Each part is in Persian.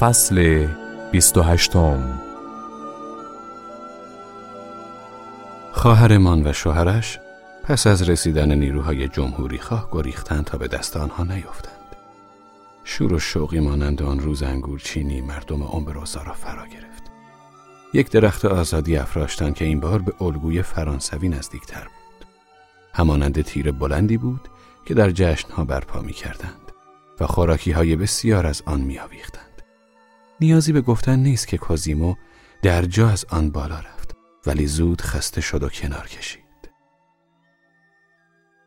فصل 28 خواهرمان و شوهرش پس از رسیدن نیروهای جمهوری خواه گریختند تا به دست آنها نیفتند. شور و شوقی مانند آن روز انگورچینی مردم امبروزا را فرا گرفت. یک درخت آزادی افراشتند که این بار به الگوی فرانسوی نزدیکتر بود. همانند تیر بلندی بود که در جشنها برپا می کردند و خوراکی های بسیار از آن می آویختند. نیازی به گفتن نیست که کوزیمو در جا از آن بالا رفت ولی زود خسته شد و کنار کشید.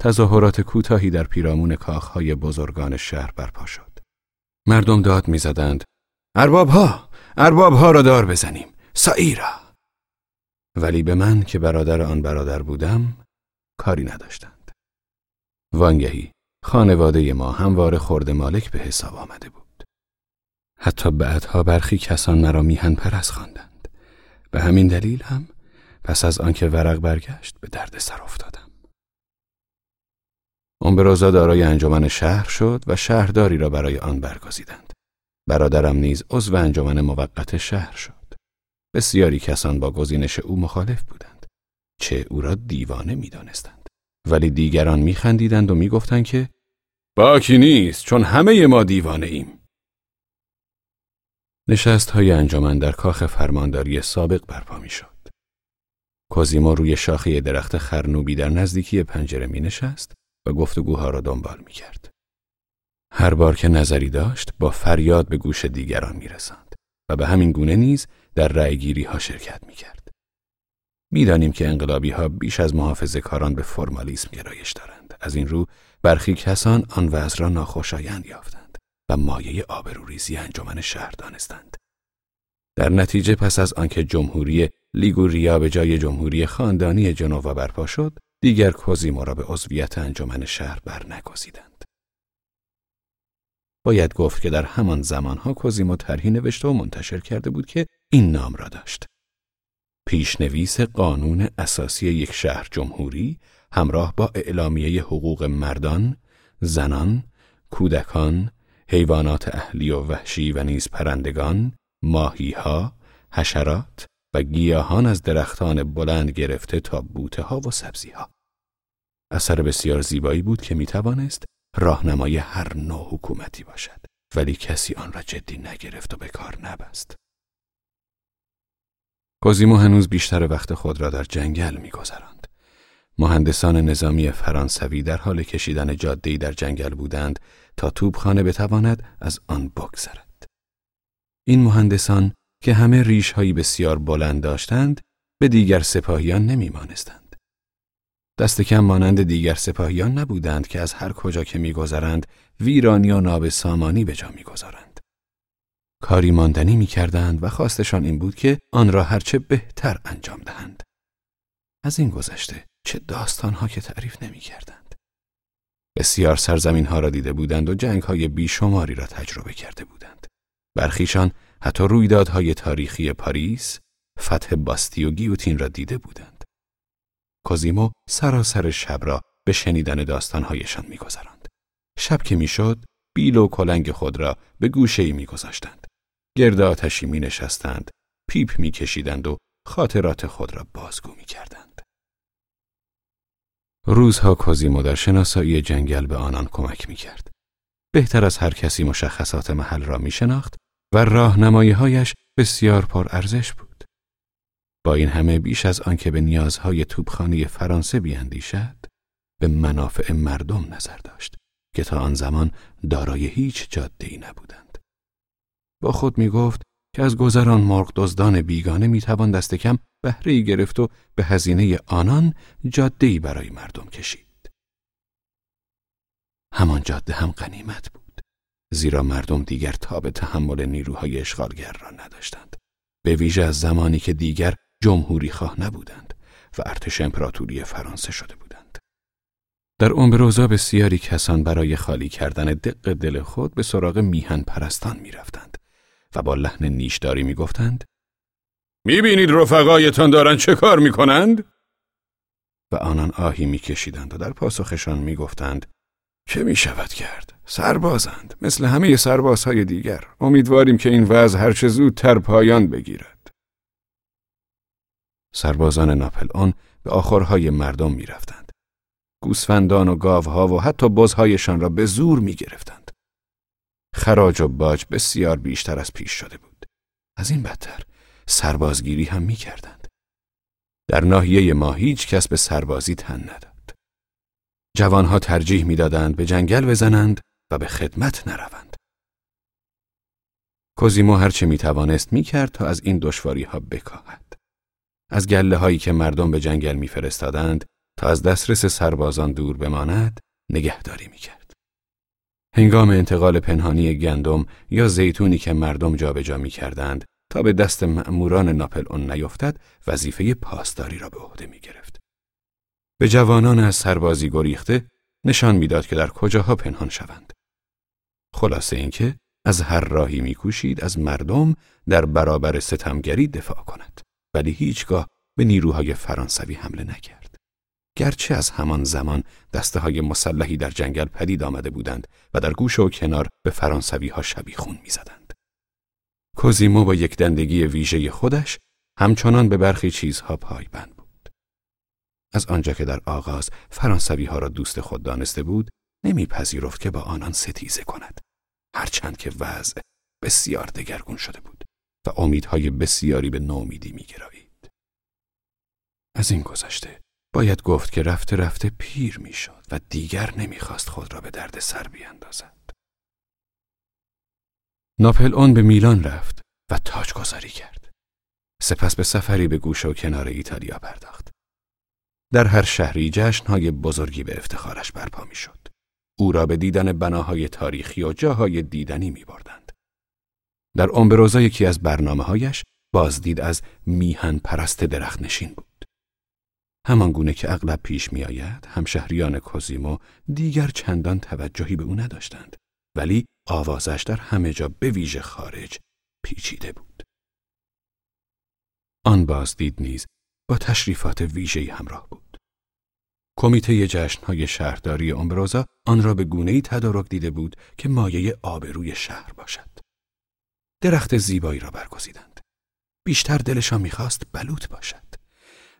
تظاهرات کوتاهی در پیرامون کاخهای بزرگان شهر برپا شد. مردم داد می‌زدند اربابها اربابها را دار بزنیم سایرا ولی به من که برادر آن برادر بودم کاری نداشتند وانگهی خانواده ما هموار خورد مالک به حساب آمده بود حتی بعدها برخی کسان مرا میهن پرست خواندند به همین دلیل هم پس از آنکه ورق برگشت به درد سر افتادم امبروزا دارای انجمن شهر شد و شهرداری را برای آن برگزیدند. برادرم نیز عضو انجمن موقت شهر شد. بسیاری کسان با گزینش او مخالف بودند. چه او را دیوانه می‌دانستند. ولی دیگران میخندیدند و می‌گفتند که باکی نیست چون همه ما دیوانه ایم. نشست های انجمن در کاخ فرمانداری سابق برپا می شد. کوزیمو روی شاخه درخت خرنوبی در نزدیکی پنجره می نشست و گفتگوها را دنبال می کرد. هر بار که نظری داشت با فریاد به گوش دیگران می رسند و به همین گونه نیز در رأیگیری ها شرکت می کرد. می‌دانیم که انقلابی ها بیش از محافظ کاران به فرمالیسم گرایش دارند. از این رو برخی کسان آن وضع را ناخوشایند یافتند و مایه آبروریزی انجمن شهر دانستند. در نتیجه پس از آنکه جمهوری لیگوریا به جای جمهوری خاندانی جنوا برپا شد، دیگر کوزیمو را به عضویت انجمن شهر برنگزیدند. باید گفت که در همان زمانها کوزیمو طرحی نوشته و منتشر کرده بود که این نام را داشت. پیشنویس قانون اساسی یک شهر جمهوری همراه با اعلامیه حقوق مردان، زنان، کودکان، حیوانات اهلی و وحشی و نیز پرندگان، ماهیها، حشرات و گیاهان از درختان بلند گرفته تا بوته ها و سبزی ها. اثر بسیار زیبایی بود که می توانست راهنمای هر نوع حکومتی باشد ولی کسی آن را جدی نگرفت و به کار نبست. کوزیمو هنوز بیشتر وقت خود را در جنگل میگذراند. مهندسان نظامی فرانسوی در حال کشیدن جاده‌ای در جنگل بودند تا توپخانه بتواند از آن بگذرد. این مهندسان که همه ریش هایی بسیار بلند داشتند به دیگر سپاهیان نمیمانستند. دست کم مانند دیگر سپاهیان نبودند که از هر کجا که میگذرند ویرانی و ناب سامانی به جا می‌گذارند. کاری ماندنی می‌کردند و خواستشان این بود که آن را هرچه بهتر انجام دهند. از این گذشته چه داستانها که تعریف نمی‌کردند. بسیار سرزمین ها را دیده بودند و جنگ های بیشماری را تجربه کرده بودند. برخیشان حتی رویدادهای تاریخی پاریس، فتح باستیل و گیوتین را دیده بودند. کوزیمو سراسر شب را به شنیدن داستانهایشان میگذراند. شب که می‌شد، بیل و کلنگ خود را به گوشه ای میگذاشتند. گرد آتشی می نشستند، پیپ می کشیدند و خاطرات خود را بازگو می کردند. روزها کوزیمو در شناسایی جنگل به آنان کمک می کرد. بهتر از هر کسی مشخصات محل را می شناخت و راهنمایی هایش بسیار پر ارزش بود. با این همه بیش از آنکه به نیازهای توپخانه فرانسه بیاندیشد، به منافع مردم نظر داشت که تا آن زمان دارای هیچ جاده نبودند. با خود می گفت که از گذران مرغ دزدان بیگانه می توان دست کم بهره گرفت و به هزینه آنان جاده ای برای مردم کشید. همان جاده هم غنیمت بود. زیرا مردم دیگر تاب تحمل نیروهای اشغالگر را نداشتند به ویژه از زمانی که دیگر جمهوری خواه نبودند و ارتش امپراتوری فرانسه شده بودند در امبروزا بسیاری کسان برای خالی کردن دق دل خود به سراغ میهن پرستان می‌رفتند و با لحن نیشداری می‌گفتند می‌بینید رفقایتان دارند چه کار می‌کنند؟ و آنان آهی میکشیدند و در پاسخشان می‌گفتند چه می شود کرد؟ سربازند مثل همه سربازهای دیگر امیدواریم که این وضع هرچه زودتر پایان بگیرد سربازان ناپل آن به آخرهای مردم می رفتند. گوسفندان و گاوها و حتی بزهایشان را به زور می گرفتند. خراج و باج بسیار بیشتر از پیش شده بود. از این بدتر سربازگیری هم می کردند. در ناحیه ما هیچ کس به سربازی تن نداد. جوانها ترجیح می‌دادند به جنگل بزنند و به خدمت نروند. کوزیمو هرچه می توانست می کرد تا از این دشواری ها بکاهد. از گله هایی که مردم به جنگل میفرستادند تا از دسترس سربازان دور بماند نگهداری می کرد. هنگام انتقال پنهانی گندم یا زیتونی که مردم جابجا می کردند تا به دست مأموران ناپل اون نیفتد وظیفه پاسداری را به عهده می گرفت. به جوانان از سربازی گریخته نشان می‌داد که در کجاها پنهان شوند. خلاصه اینکه از هر راهی میکوشید از مردم در برابر ستمگری دفاع کند ولی هیچگاه به نیروهای فرانسوی حمله نکرد. گرچه از همان زمان دسته های مسلحی در جنگل پدید آمده بودند و در گوش و کنار به فرانسوی ها شبیخون می‌زدند. کوزیمو با یک دندگی ویژه خودش همچنان به برخی چیزها پایبند بود. از آنجا که در آغاز فرانسوی ها را دوست خود دانسته بود، نمیپذیرفت که با آنان ستیزه کند. هرچند که وضع بسیار دگرگون شده بود و امیدهای بسیاری به نومیدی میگرایید. از این گذشته باید گفت که رفته رفته پیر می‌شد و دیگر نمی‌خواست خود را به درد سر بیاندازد. ناپل اون به میلان رفت و تاج گذاری کرد. سپس به سفری به گوشه و کنار ایتالیا پرداخت. در هر شهری جشنهای بزرگی به افتخارش برپا می‌شد. او را به دیدن بناهای تاریخی و جاهای دیدنی می بردند. در امبروزا یکی از برنامه هایش بازدید از میهن پرست درخت نشین بود. همان گونه که اغلب پیش می آید، همشهریان کوزیمو دیگر چندان توجهی به او نداشتند. ولی آوازش در همه جا به ویژه خارج پیچیده بود. آن بازدید نیز با تشریفات ویژه‌ای همراه بود. کمیته جشنهای شهرداری امبروزا آن را به گونه‌ای تدارک دیده بود که مایه آبروی شهر باشد. درخت زیبایی را برگزیدند. بیشتر دلشان می‌خواست بلوط باشد.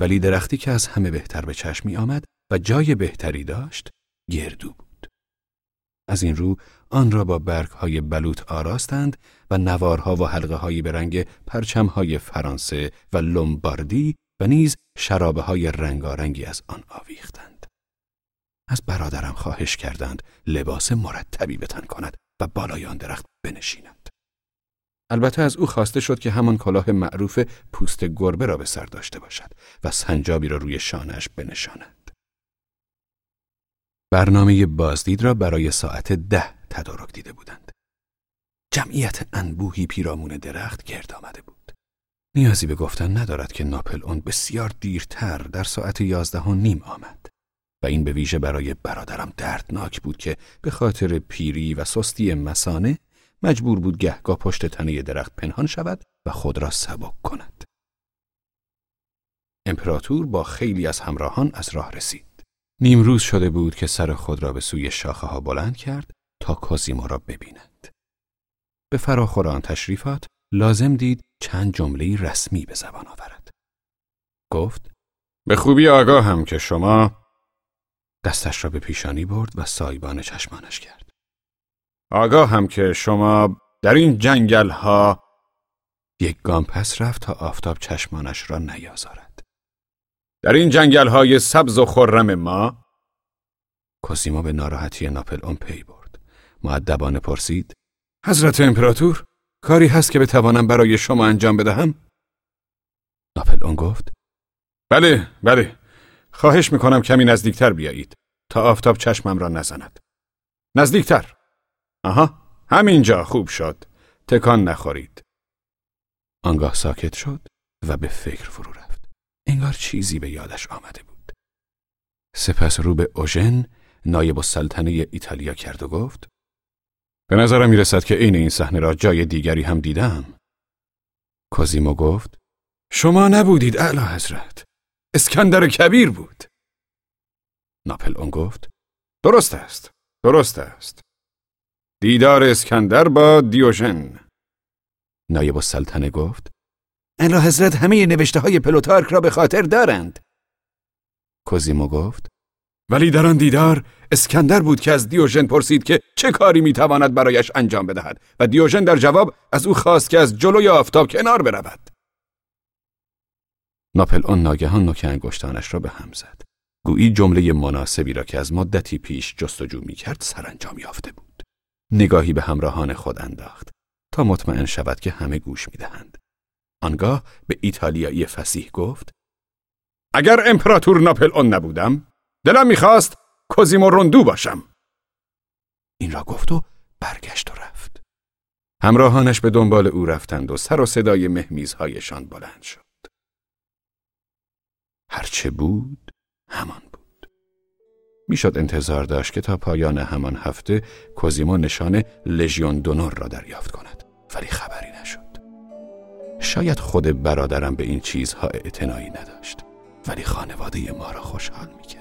ولی درختی که از همه بهتر به چشم می آمد و جای بهتری داشت گردو بود. از این رو آن را با برگ های بلوط آراستند و نوارها و حلقه هایی به رنگ پرچم های فرانسه و لومباردی و نیز شرابه های رنگارنگی از آن آویختند. از برادرم خواهش کردند لباس مرتبی بتن کند و بالای آن درخت بنشیند. البته از او خواسته شد که همان کلاه معروف پوست گربه را به سر داشته باشد و سنجابی را روی شانش بنشاند. برنامه بازدید را برای ساعت ده تدارک دیده بودند. جمعیت انبوهی پیرامون درخت گرد آمده بود. نیازی به گفتن ندارد که ناپل اون بسیار دیرتر در ساعت یازده و نیم آمد و این به ویژه برای برادرم دردناک بود که به خاطر پیری و سستی مسانه مجبور بود گهگاه پشت تنه درخت پنهان شود و خود را سبک کند. امپراتور با خیلی از همراهان از راه رسید. نیمروز شده بود که سر خود را به سوی شاخه ها بلند کرد تا کازیما را ببیند. به فراخور آن تشریفات لازم دید چند جمله رسمی به زبان آورد. گفت به خوبی آگاه هم که شما دستش را به پیشانی برد و سایبان چشمانش کرد. آگاه هم که شما در این جنگل ها یک گام پس رفت تا آفتاب چشمانش را نیازارد. در این جنگل های سبز و خرم ما کوسیما به ناراحتی ناپل اون پی برد. معدبانه پرسید حضرت امپراتور کاری هست که بتوانم برای شما انجام بدهم؟ ناپل اون گفت بله بله خواهش می‌کنم کمی نزدیکتر بیایید تا آفتاب چشمم را نزند نزدیکتر آها همینجا خوب شد. تکان نخورید. آنگاه ساکت شد و به فکر فرو رفت. انگار چیزی به یادش آمده بود. سپس رو به اوژن نایب السلطنه ایتالیا کرد و گفت به نظرم می‌رسد که عین این صحنه را جای دیگری هم دیدم. کوزیمو گفت شما نبودید اعلی حضرت. اسکندر کبیر بود. ناپل اون گفت درست است درست است. دیدار اسکندر با دیوژن. نایب السلطنه گفت اعلی حضرت همه نوشته های پلوتارک را به خاطر دارند. کوزیمو گفت ولی در آن دیدار اسکندر بود که از دیوژن پرسید که چه کاری می‌تواند برایش انجام بدهد و دیوژن در جواب از او خواست که از جلوی آفتاب کنار برود. ناپل اون ناگهان نوک انگشتانش را به هم زد. گویی جمله مناسبی را که از مدتی پیش جستجو می کرد سرانجام یافته بود. نگاهی به همراهان خود انداخت تا مطمئن شود که همه گوش می دهند. آنگاه به ایتالیایی فسیح گفت اگر امپراتور ناپل اون نبودم دلم می‌خواست کوزیمو روندو باشم. این را گفت و برگشت و رفت. همراهانش به دنبال او رفتند و سر و صدای مهمیزهایشان بلند شد. هرچه بود همان. می‌شد انتظار داشت که تا پایان همان هفته کوزیمو نشان لژیون دونور را دریافت کند ولی خبری نشد. شاید خود برادرم به این چیزها اعتنایی نداشت ولی خانواده ما را خوشحال می‌کرد.